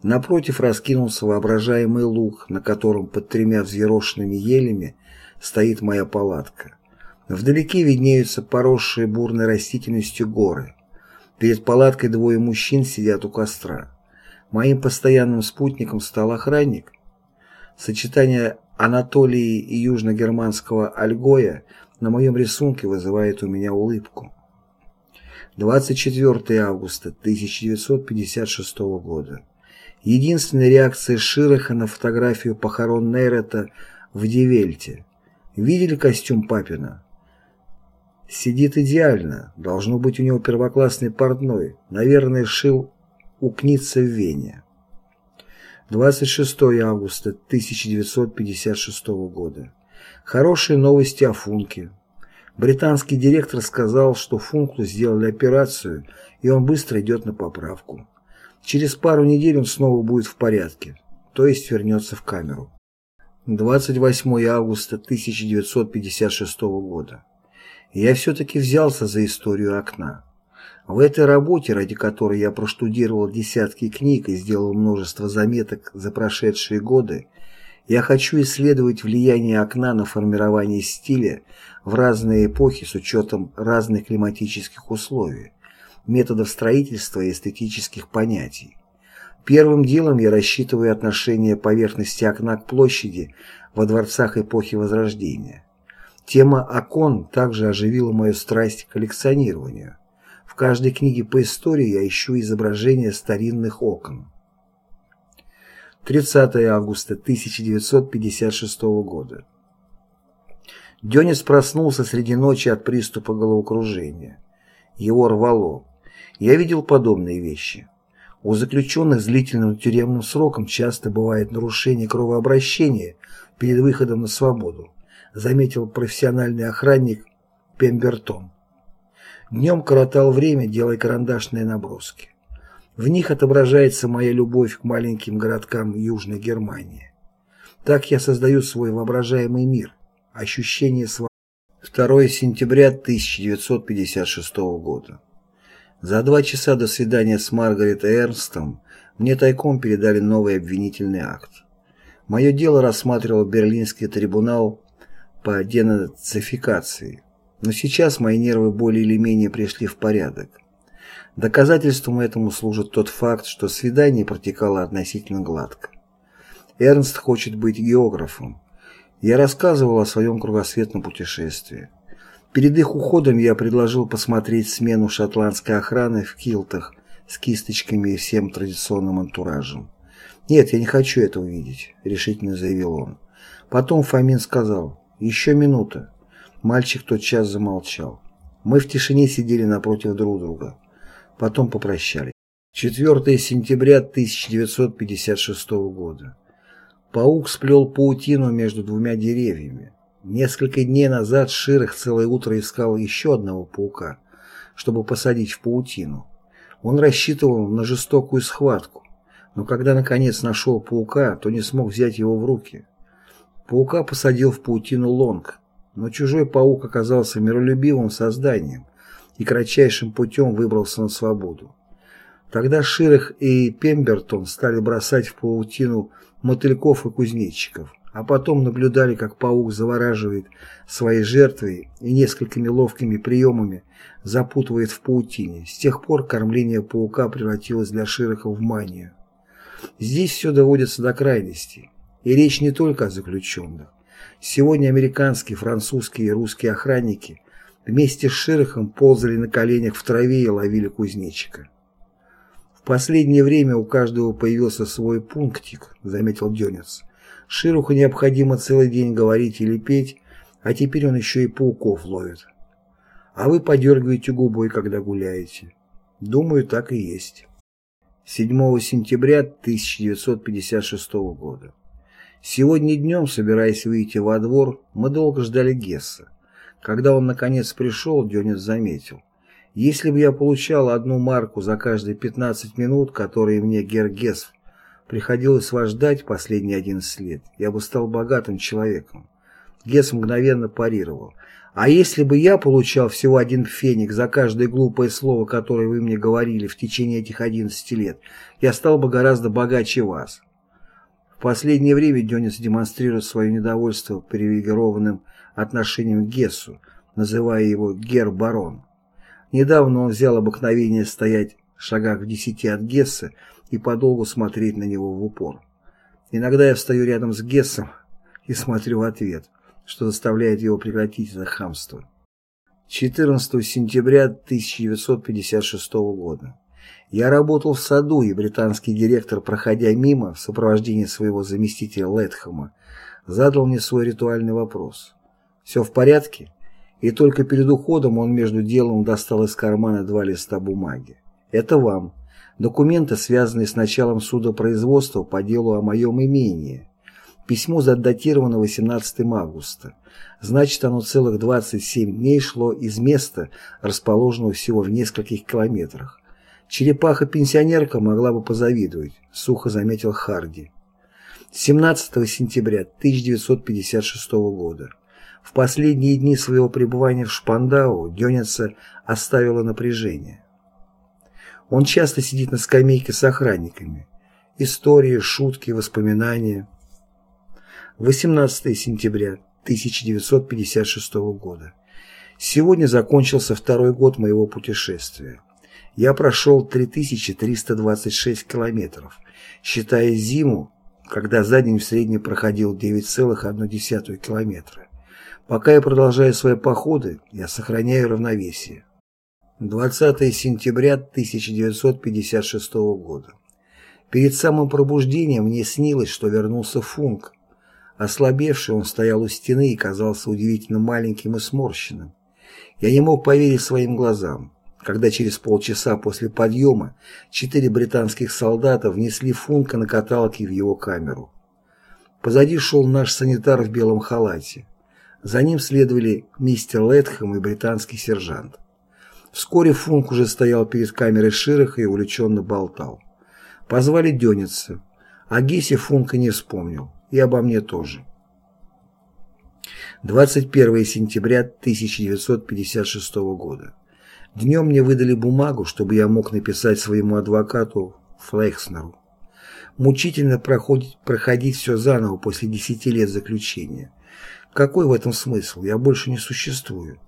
Напротив раскинулся воображаемый луг, на котором под тремя взъерошенными елями стоит моя палатка. Вдалеке виднеются поросшие бурной растительностью горы. Перед палаткой двое мужчин сидят у костра. Моим постоянным спутником стал охранник. Сочетание Анатолии и южногерманского Альгоя на моем рисунке вызывает у меня улыбку. 24 августа 1956 года. Единственная реакция Широха на фотографию похорон Нейрета в Девельте. Видели костюм Папина? Сидит идеально. Должно быть у него первоклассный портной. Наверное, шил у Кница в Вене. 26 августа 1956 года. Хорошие новости о Функе. Британский директор сказал, что Функлу сделали операцию, и он быстро идет на поправку. Через пару недель он снова будет в порядке, то есть вернется в камеру. 28 августа 1956 года. Я все-таки взялся за историю окна. В этой работе, ради которой я проштудировал десятки книг и сделал множество заметок за прошедшие годы, я хочу исследовать влияние окна на формирование стиля в разные эпохи с учетом разных климатических условий, методов строительства и эстетических понятий. Первым делом я рассчитываю отношение поверхности окна к площади во дворцах эпохи Возрождения. Тема окон также оживила мою страсть к коллекционированию. В каждой книге по истории я ищу изображения старинных окон. 30 августа 1956 года. Денис проснулся среди ночи от приступа головокружения. Его рвало. Я видел подобные вещи. У заключенных с длительным тюремным сроком часто бывает нарушение кровообращения перед выходом на свободу заметил профессиональный охранник Пембертон. Днем коротал время, делая карандашные наброски. В них отображается моя любовь к маленьким городкам Южной Германии. Так я создаю свой воображаемый мир, ощущение свободы. 2 сентября 1956 года. За два часа до свидания с Маргарет Эрнстом мне тайком передали новый обвинительный акт. Мое дело рассматривал Берлинский трибунал по денацификации, но сейчас мои нервы более или менее пришли в порядок. Доказательством этому служит тот факт, что свидание протекало относительно гладко. Эрнст хочет быть географом. Я рассказывал о своем кругосветном путешествии. Перед их уходом я предложил посмотреть смену шотландской охраны в килтах с кисточками и всем традиционным антуражем. «Нет, я не хочу этого видеть», — решительно заявил он. Потом Фомин сказал, «Еще минута». Мальчик тотчас замолчал. Мы в тишине сидели напротив друг друга. Потом попрощались. 4 сентября 1956 года. Паук сплел паутину между двумя деревьями. Несколько дней назад Ширах целое утро искал еще одного паука, чтобы посадить в паутину. Он рассчитывал на жестокую схватку, но когда наконец нашел паука, то не смог взять его в руки. Паука посадил в паутину Лонг, но чужой паук оказался миролюбивым созданием и кратчайшим путем выбрался на свободу. Тогда Ширах и Пембертон стали бросать в паутину мотыльков и кузнечиков, а потом наблюдали, как паук завораживает своей жертвой и несколькими ловкими приемами запутывает в паутине. С тех пор кормление паука превратилось для Широха в манию. Здесь все доводится до крайностей. И речь не только о заключенных. Сегодня американские, французские и русские охранники вместе с Широхом ползали на коленях в траве и ловили кузнечика. «В последнее время у каждого появился свой пунктик», — заметил Дёнец. «Шируху необходимо целый день говорить или петь, А теперь он еще и пауков ловит. А вы подергиваете губой, когда гуляете. Думаю, так и есть. 7 сентября 1956 года. Сегодня днем, собираясь выйти во двор, мы долго ждали Гесса. Когда он наконец пришел, Дёнис заметил. Если бы я получал одну марку за каждые 15 минут, которые мне Гергес приходилось вас ждать последние 11 лет, я бы стал богатым человеком. Гесс мгновенно парировал. А если бы я получал всего один феник за каждое глупое слово, которое вы мне говорили в течение этих 11 лет, я стал бы гораздо богаче вас. В последнее время Дёнис демонстрирует свое недовольство привилегированным отношением к Гессу, называя его «гер-барон». Недавно он взял обыкновение стоять в шагах в десяти от Гесса и подолгу смотреть на него в упор. Иногда я встаю рядом с Гессом и смотрю в ответ, что заставляет его прекратить это хамство. 14 сентября 1956 года. Я работал в саду, и британский директор, проходя мимо в сопровождении своего заместителя Летхэма, задал мне свой ритуальный вопрос. «Все в порядке?» И только перед уходом он между делом достал из кармана два листа бумаги. «Это вам. Документы, связанные с началом судопроизводства по делу о моем имении. Письмо задатировано 18 августа. Значит, оно целых 27 дней шло из места, расположенного всего в нескольких километрах. Черепаха-пенсионерка могла бы позавидовать, сухо заметил Харди. 17 сентября 1956 года. В последние дни своего пребывания в Шпандау Дёница оставила напряжение. Он часто сидит на скамейке с охранниками. Истории, шутки, воспоминания. 18 сентября 1956 года. Сегодня закончился второй год моего путешествия. Я прошел 3326 километров, считая зиму, когда за день в среднем проходил 9,1 километра. Пока я продолжаю свои походы, я сохраняю равновесие. 20 сентября 1956 года. Перед самым пробуждением мне снилось, что вернулся Функ. Ослабевший он стоял у стены и казался удивительно маленьким и сморщенным. Я не мог поверить своим глазам, когда через полчаса после подъема четыре британских солдата внесли Функа на каталке в его камеру. Позади шел наш санитар в белом халате. За ним следовали мистер Летхэм и британский сержант. Вскоре Функ уже стоял перед камерой Широха и увлеченно болтал. Позвали Дёница. О Гесе Функа не вспомнил. И обо мне тоже. 21 сентября 1956 года. Днем мне выдали бумагу, чтобы я мог написать своему адвокату Флейхснеру. Мучительно проходить, проходить все заново после 10 лет заключения. Какой в этом смысл? Я больше не существую.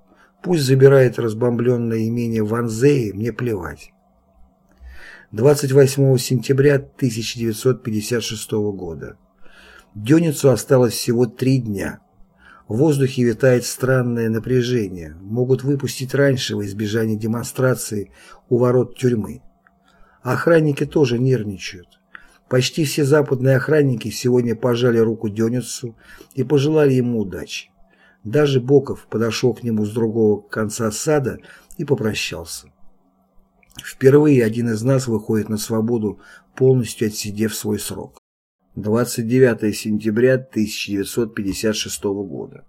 Пусть забирает разбомбленное имение Ванзеи, мне плевать. 28 сентября 1956 года. Дёницу осталось всего три дня. В воздухе витает странное напряжение. Могут выпустить раньше во избежание демонстрации у ворот тюрьмы. Охранники тоже нервничают. Почти все западные охранники сегодня пожали руку Дёницу и пожелали ему удачи. Даже Боков подошел к нему с другого конца сада и попрощался. Впервые один из нас выходит на свободу, полностью отсидев свой срок. 29 сентября 1956 года.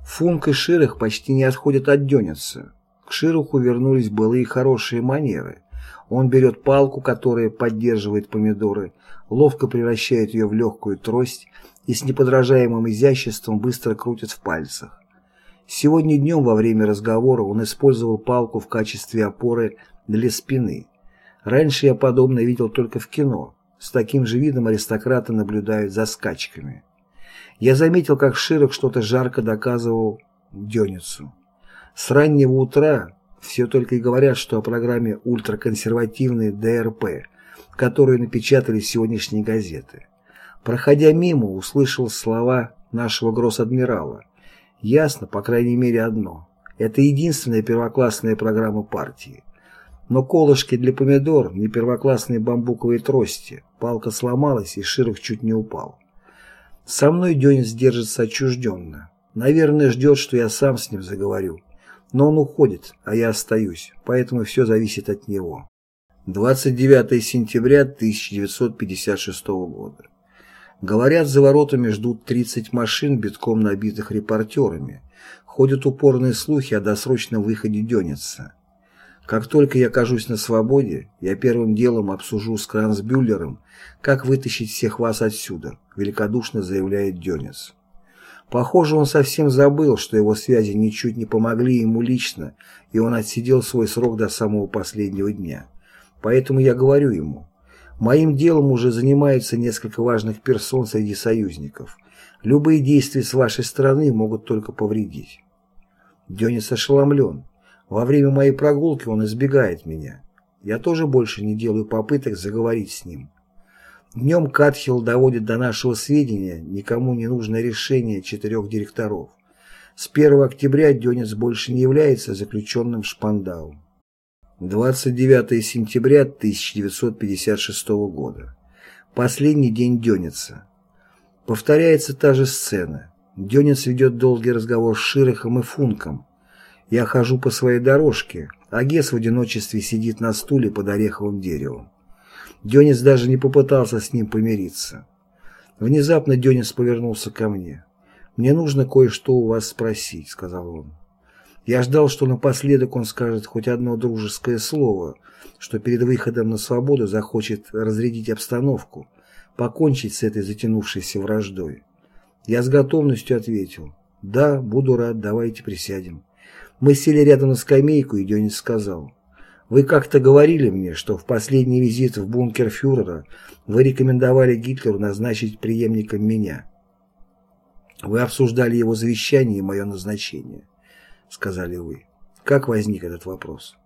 Функ и Ширах почти не отходят от Дёница. К Шируху вернулись былые хорошие манеры. Он берет палку, которая поддерживает помидоры, ловко превращает ее в легкую трость и с неподражаемым изяществом быстро крутит в пальцах. Сегодня днем во время разговора он использовал палку в качестве опоры для спины. Раньше я подобное видел только в кино. С таким же видом аристократы наблюдают за скачками. Я заметил, как Широк что-то жарко доказывал Дёницу. С раннего утра все только и говорят, что о программе ультраконсервативной ДРП, которую напечатали сегодняшние газеты. Проходя мимо, услышал слова нашего гросс-адмирала. Ясно, по крайней мере, одно. Это единственная первоклассная программа партии. Но колышки для помидор, не первоклассные бамбуковые трости. Палка сломалась, и Широв чуть не упал. Со мной Дёнис держится отчужденно. Наверное, ждет, что я сам с ним заговорю. Но он уходит, а я остаюсь, поэтому все зависит от него. 29 сентября 1956 года. Говорят, за воротами ждут 30 машин, битком набитых репортерами. Ходят упорные слухи о досрочном выходе Дёница. Как только я окажусь на свободе, я первым делом обсужу с Кранцбюллером, как вытащить всех вас отсюда, великодушно заявляет Дёнец. Похоже, он совсем забыл, что его связи ничуть не помогли ему лично, и он отсидел свой срок до самого последнего дня. Поэтому я говорю ему, моим делом уже занимаются несколько важных персон среди союзников. Любые действия с вашей стороны могут только повредить. Дёнис ошеломлен. Во время моей прогулки он избегает меня. Я тоже больше не делаю попыток заговорить с ним. Днем Катхилл доводит до нашего сведения никому не нужное решение четырех директоров. С 1 октября Дёнец больше не является заключенным в Шпандау. 29 сентября 1956 года. Последний день Дёница. Повторяется та же сцена. Дёнец ведет долгий разговор с Широхом и Функом. Я хожу по своей дорожке, а Гес в одиночестве сидит на стуле под ореховым деревом. Денис даже не попытался с ним помириться. Внезапно Денис повернулся ко мне. «Мне нужно кое-что у вас спросить», — сказал он. Я ждал, что напоследок он скажет хоть одно дружеское слово, что перед выходом на свободу захочет разрядить обстановку, покончить с этой затянувшейся враждой. Я с готовностью ответил. «Да, буду рад, давайте присядем». Мы сели рядом на скамейку, и Денис сказал. Вы как-то говорили мне, что в последний визит в бункер фюрера вы рекомендовали Гитлеру назначить преемником меня. Вы обсуждали его завещание и мое назначение, сказали вы. Как возник этот вопрос?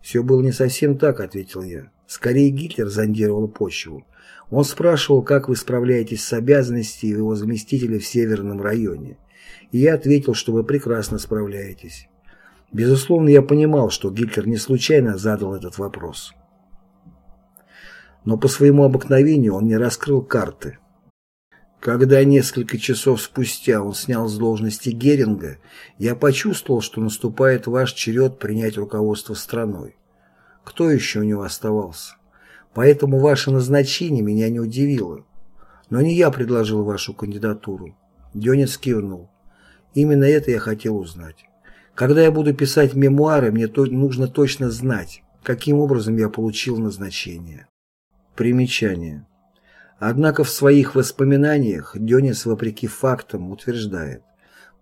Все было не совсем так, ответил я. Скорее Гитлер зондировал почву. Он спрашивал, как вы справляетесь с обязанностями его заместителя в Северном районе. И я ответил, что вы прекрасно справляетесь. Безусловно, я понимал, что Гитлер не случайно задал этот вопрос. Но по своему обыкновению он не раскрыл карты. Когда несколько часов спустя он снял с должности Геринга, я почувствовал, что наступает ваш черед принять руководство страной. Кто еще у него оставался? Поэтому ваше назначение меня не удивило. Но не я предложил вашу кандидатуру. Денис кивнул. Именно это я хотел узнать. Когда я буду писать мемуары, мне то, нужно точно знать, каким образом я получил назначение. Примечание. Однако в своих воспоминаниях Денис, вопреки фактам, утверждает,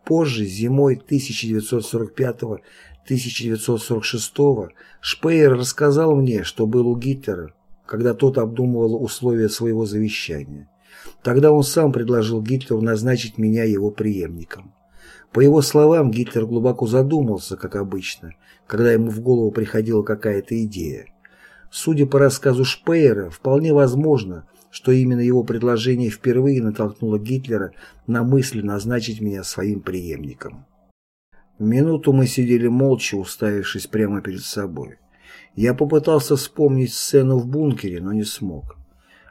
позже, зимой 1945-1946 Шпеер рассказал мне, что был у Гитлера, когда тот обдумывал условия своего завещания. Тогда он сам предложил Гитлеру назначить меня его преемником. По его словам, Гитлер глубоко задумался, как обычно, когда ему в голову приходила какая-то идея. Судя по рассказу Шпеера, вполне возможно, что именно его предложение впервые натолкнуло Гитлера на мысль назначить меня своим преемником. Минуту мы сидели молча, уставившись прямо перед собой. Я попытался вспомнить сцену в бункере, но не смог.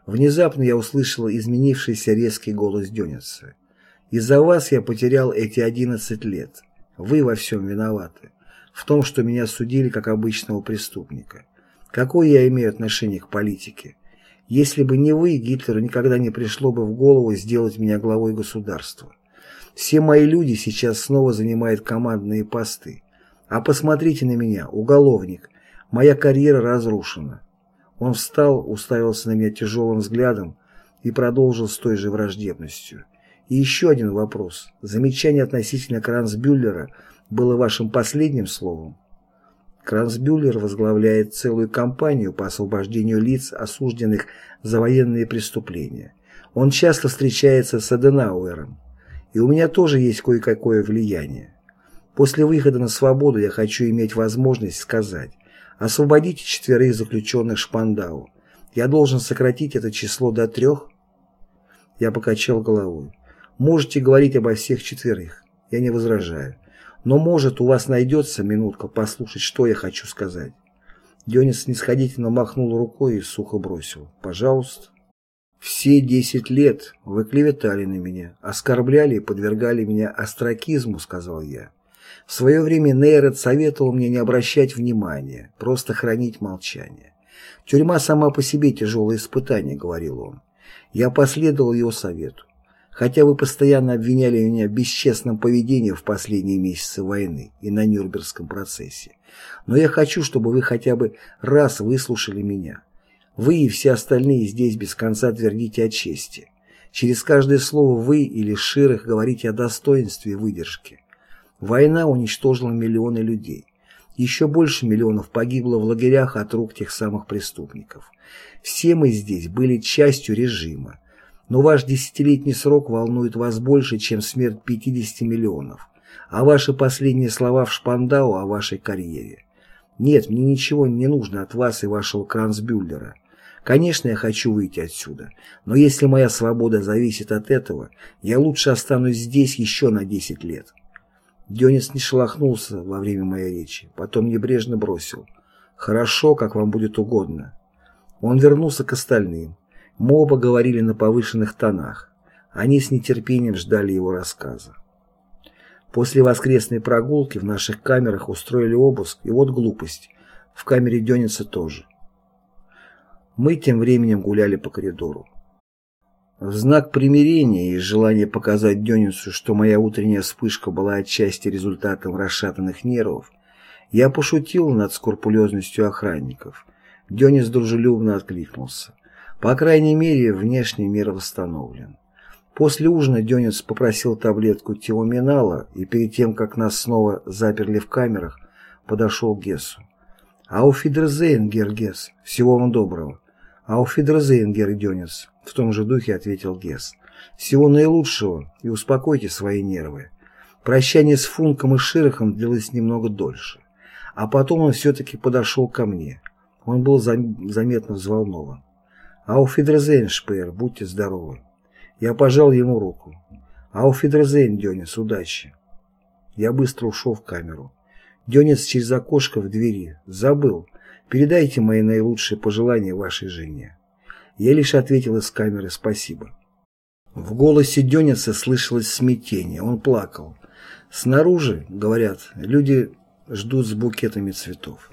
Внезапно я услышал изменившийся резкий голос Дёница. Из-за вас я потерял эти 11 лет. Вы во всем виноваты. В том, что меня судили как обычного преступника. Какое я имею отношение к политике? Если бы не вы, Гитлеру никогда не пришло бы в голову сделать меня главой государства. Все мои люди сейчас снова занимают командные посты. А посмотрите на меня, уголовник. Моя карьера разрушена. Он встал, уставился на меня тяжелым взглядом и продолжил с той же враждебностью. И еще один вопрос. Замечание относительно Кранцбюллера было вашим последним словом? Кранцбюллер возглавляет целую кампанию по освобождению лиц, осужденных за военные преступления. Он часто встречается с Аденауэром. И у меня тоже есть кое-какое влияние. После выхода на свободу я хочу иметь возможность сказать «Освободите четверых заключенных Шпандау». Я должен сократить это число до трех? Я покачал головой. Можете говорить обо всех четверых. Я не возражаю. Но, может, у вас найдется минутка послушать, что я хочу сказать. Денис снисходительно махнул рукой и сухо бросил. Пожалуйста. Все десять лет вы клеветали на меня, оскорбляли и подвергали меня остракизму, сказал я. В свое время Нейрот советовал мне не обращать внимания, просто хранить молчание. Тюрьма сама по себе тяжелое испытание, говорил он. Я последовал его совету. Хотя вы постоянно обвиняли меня в бесчестном поведении в последние месяцы войны и на Нюрнбергском процессе. Но я хочу, чтобы вы хотя бы раз выслушали меня. Вы и все остальные здесь без конца твердите о чести. Через каждое слово вы или Ширах говорите о достоинстве и выдержке. Война уничтожила миллионы людей. Еще больше миллионов погибло в лагерях от рук тех самых преступников. Все мы здесь были частью режима. Но ваш десятилетний срок волнует вас больше, чем смерть 50 миллионов. А ваши последние слова в Шпандау о вашей карьере. Нет, мне ничего не нужно от вас и вашего Кранцбюллера. Конечно, я хочу выйти отсюда, но если моя свобода зависит от этого, я лучше останусь здесь еще на 10 лет. Дёнис не шелохнулся во время моей речи, потом небрежно бросил. «Хорошо, как вам будет угодно». Он вернулся к остальным. Мы оба говорили на повышенных тонах. Они с нетерпением ждали его рассказа. После воскресной прогулки в наших камерах устроили обыск, и вот глупость. В камере Дёница тоже. Мы тем временем гуляли по коридору. В знак примирения и желания показать Дёнису, что моя утренняя вспышка была отчасти результатом расшатанных нервов, я пошутил над скрупулезностью охранников. Дёнис дружелюбно откликнулся. По крайней мере, внешний мир восстановлен. После ужина Дёнис попросил таблетку тиоминала и перед тем, как нас снова заперли в камерах, подошел к Гессу. «Ауфидерзейн, Гергес, всего вам доброго». «Ауфидерзейн, Гердёнец», — в том же духе ответил Гесс. «Всего наилучшего и успокойте свои нервы». Прощание с Функом и Широхом длилось немного дольше. А потом он все-таки подошел ко мне. Он был зам заметно взволнован. «Ауфидерзейн, Шпеер, будьте здоровы». Я пожал ему руку. «Ауфидерзейн, Дёнец, удачи». Я быстро ушел в камеру. Дёнец через окошко в двери. Забыл. Передайте мои наилучшие пожелания вашей жене. Я лишь ответил из камеры «спасибо». В голосе Дёница слышалось смятение, он плакал. Снаружи, говорят, люди ждут с букетами цветов.